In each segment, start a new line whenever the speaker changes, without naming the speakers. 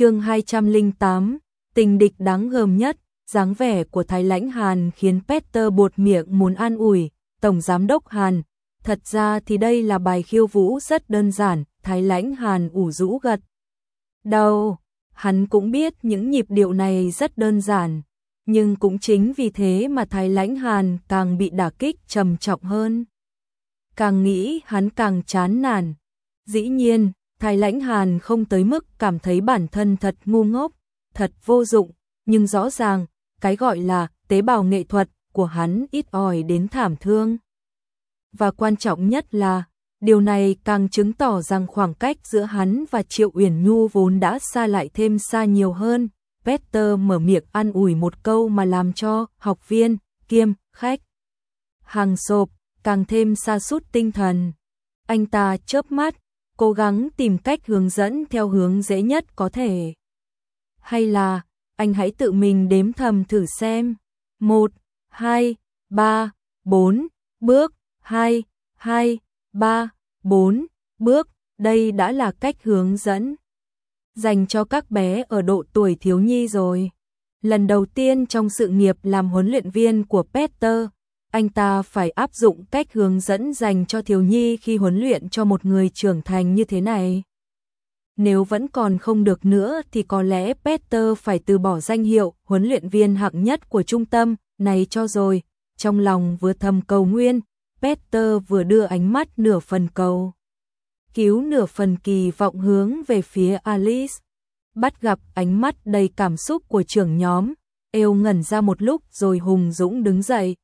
chương 208, tình địch đáng gờm nhất, dáng vẻ của Thái Lãnh Hàn khiến Peter buột miệng muốn an ủi, Tổng Giám đốc Hàn, thật ra thì đây là bài khiêu vũ rất đơn giản, Thái Lãnh Hàn ủ rũ gật. đầu hắn cũng biết những nhịp điệu này rất đơn giản, nhưng cũng chính vì thế mà Thái Lãnh Hàn càng bị đả kích trầm trọng hơn. Càng nghĩ hắn càng chán nản. Dĩ nhiên, Thái Lãnh Hàn không tới mức cảm thấy bản thân thật ngu ngốc, thật vô dụng, nhưng rõ ràng, cái gọi là tế bào nghệ thuật của hắn ít ỏi đến thảm thương. Và quan trọng nhất là, điều này càng chứng tỏ rằng khoảng cách giữa hắn và Triệu Uyển Nhu vốn đã xa lại thêm xa nhiều hơn. Peter mở miệng ăn ủi một câu mà làm cho học viên, kiêm, khách, hàng sộp, càng thêm xa sút tinh thần. Anh ta chớp mắt, cố gắng tìm cách hướng dẫn theo hướng dễ nhất có thể. Hay là, anh hãy tự mình đếm thầm thử xem. 1, 2, 3, 4, bước, 2, 2, 3, 4, bước, đây đã là cách hướng dẫn. Dành cho các bé ở độ tuổi thiếu nhi rồi. Lần đầu tiên trong sự nghiệp làm huấn luyện viên của Peter, anh ta phải áp dụng cách hướng dẫn dành cho thiếu nhi khi huấn luyện cho một người trưởng thành như thế này. Nếu vẫn còn không được nữa thì có lẽ Peter phải từ bỏ danh hiệu huấn luyện viên hạng nhất của trung tâm này cho rồi. Trong lòng vừa thầm cầu nguyên, Peter vừa đưa ánh mắt nửa phần cầu. Cứu nửa phần kỳ vọng hướng về phía Alice. Bắt gặp ánh mắt đầy cảm xúc của trưởng nhóm, yêu ngẩn ra một lúc rồi hùng dũng đứng dậy.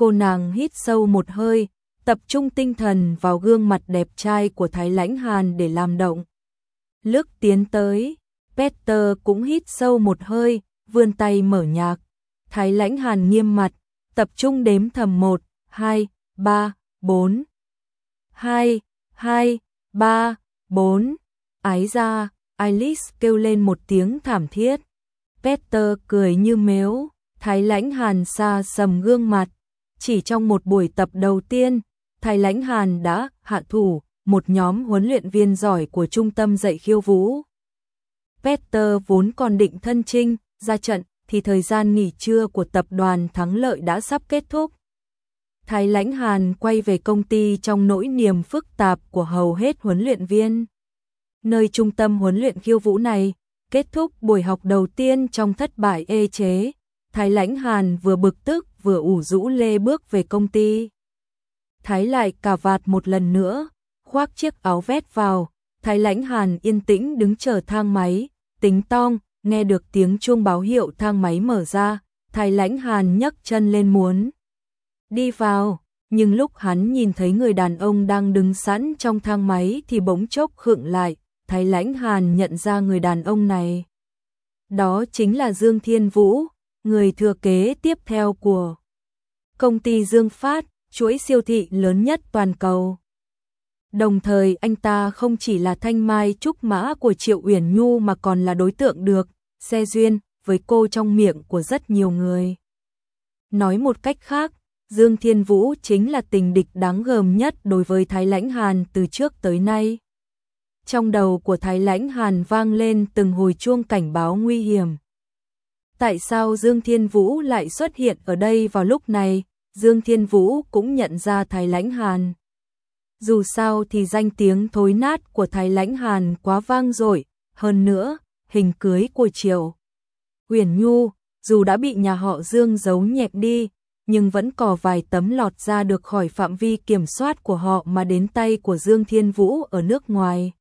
Cô nàng hít sâu một hơi, tập trung tinh thần vào gương mặt đẹp trai của Thái Lãnh Hàn để làm động. Lước tiến tới, Peter cũng hít sâu một hơi, vươn tay mở nhạc. Thái Lãnh Hàn nghiêm mặt, tập trung đếm thầm 1, 2, 3, 4. 2, 2, 3, 4. Ái ra, Alice kêu lên một tiếng thảm thiết. Peter cười như mếu, Thái Lãnh Hàn xa sầm gương mặt. Chỉ trong một buổi tập đầu tiên, Thái Lãnh Hàn đã hạ thủ một nhóm huấn luyện viên giỏi của trung tâm dạy khiêu vũ. Peter vốn còn định thân trinh, ra trận, thì thời gian nghỉ trưa của tập đoàn thắng lợi đã sắp kết thúc. Thái Lãnh Hàn quay về công ty trong nỗi niềm phức tạp của hầu hết huấn luyện viên. Nơi trung tâm huấn luyện khiêu vũ này, kết thúc buổi học đầu tiên trong thất bại ê chế. Thái Lãnh Hàn vừa bực tức vừa ủ rũ lê bước về công ty. Thái lại cà vạt một lần nữa, khoác chiếc áo vét vào, Thái Lãnh Hàn yên tĩnh đứng chờ thang máy, tính tong, nghe được tiếng chuông báo hiệu thang máy mở ra, Thái Lãnh Hàn nhấc chân lên muốn. Đi vào, nhưng lúc hắn nhìn thấy người đàn ông đang đứng sẵn trong thang máy thì bỗng chốc khựng lại, Thái Lãnh Hàn nhận ra người đàn ông này. Đó chính là Dương Thiên Vũ, người thừa kế tiếp theo của công ty Dương Phát, chuỗi siêu thị lớn nhất toàn cầu. Đồng thời anh ta không chỉ là thanh mai trúc mã của Triệu Uyển Nhu mà còn là đối tượng được, xe duyên, với cô trong miệng của rất nhiều người. Nói một cách khác, Dương Thiên Vũ chính là tình địch đáng gờm nhất đối với Thái Lãnh Hàn từ trước tới nay. Trong đầu của Thái Lãnh Hàn vang lên từng hồi chuông cảnh báo nguy hiểm. Tại sao Dương Thiên Vũ lại xuất hiện ở đây vào lúc này? Dương Thiên Vũ cũng nhận ra Thái Lãnh Hàn. Dù sao thì danh tiếng thối nát của Thái Lãnh Hàn quá vang dội, hơn nữa, hình cưới của Triều. Huyền Nhu, dù đã bị nhà họ Dương giấu nhẹp đi, nhưng vẫn có vài tấm lọt ra được khỏi phạm vi kiểm soát của họ mà đến tay của Dương Thiên Vũ ở nước ngoài.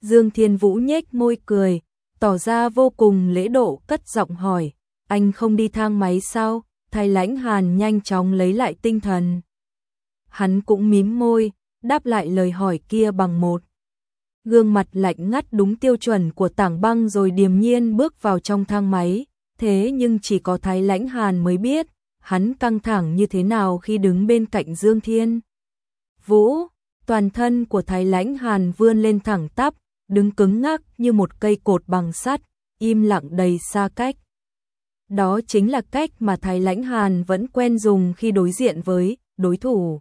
Dương Thiên Vũ nhếch môi cười, tỏ ra vô cùng lễ độ cất giọng hỏi, anh không đi thang máy sao? Thái lãnh hàn nhanh chóng lấy lại tinh thần. Hắn cũng mím môi, đáp lại lời hỏi kia bằng một. Gương mặt lạnh ngắt đúng tiêu chuẩn của tảng băng rồi điềm nhiên bước vào trong thang máy, thế nhưng chỉ có Thái lãnh hàn mới biết, hắn căng thẳng như thế nào khi đứng bên cạnh Dương Thiên. Vũ, toàn thân của Thái lãnh hàn vươn lên thẳng tắp, đứng cứng ngắc như một cây cột bằng sắt, im lặng đầy xa cách. Đó chính là cách mà Thái Lãnh Hàn vẫn quen dùng khi đối diện với đối thủ.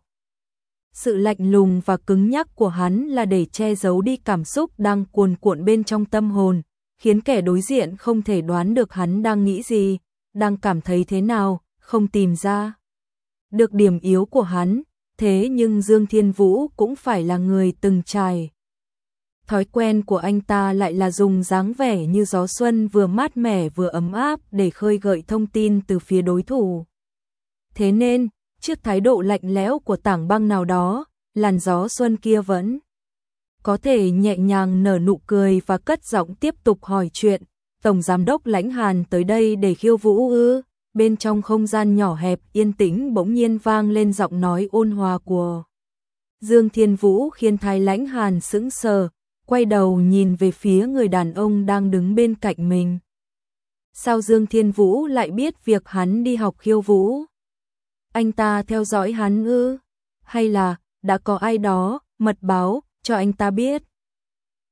Sự lạnh lùng và cứng nhắc của hắn là để che giấu đi cảm xúc đang cuồn cuộn bên trong tâm hồn, khiến kẻ đối diện không thể đoán được hắn đang nghĩ gì, đang cảm thấy thế nào, không tìm ra được điểm yếu của hắn, thế nhưng Dương Thiên Vũ cũng phải là người từng trải. Thói quen của anh ta lại là dùng dáng vẻ như gió xuân vừa mát mẻ vừa ấm áp để khơi gợi thông tin từ phía đối thủ. Thế nên, trước thái độ lạnh lẽo của tảng băng nào đó, làn gió xuân kia vẫn có thể nhẹ nhàng nở nụ cười và cất giọng tiếp tục hỏi chuyện. Tổng Giám đốc Lãnh Hàn tới đây để khiêu vũ ư? Bên trong không gian nhỏ hẹp yên tĩnh bỗng nhiên vang lên giọng nói ôn hòa của Dương Thiên Vũ khiến Thái Lãnh Hàn sững sờ, quay đầu nhìn về phía người đàn ông đang đứng bên cạnh mình. Sao Dương Thiên Vũ lại biết việc hắn đi học khiêu vũ? Anh ta theo dõi hắn ư? Hay là, đã có ai đó, mật báo, cho anh ta biết?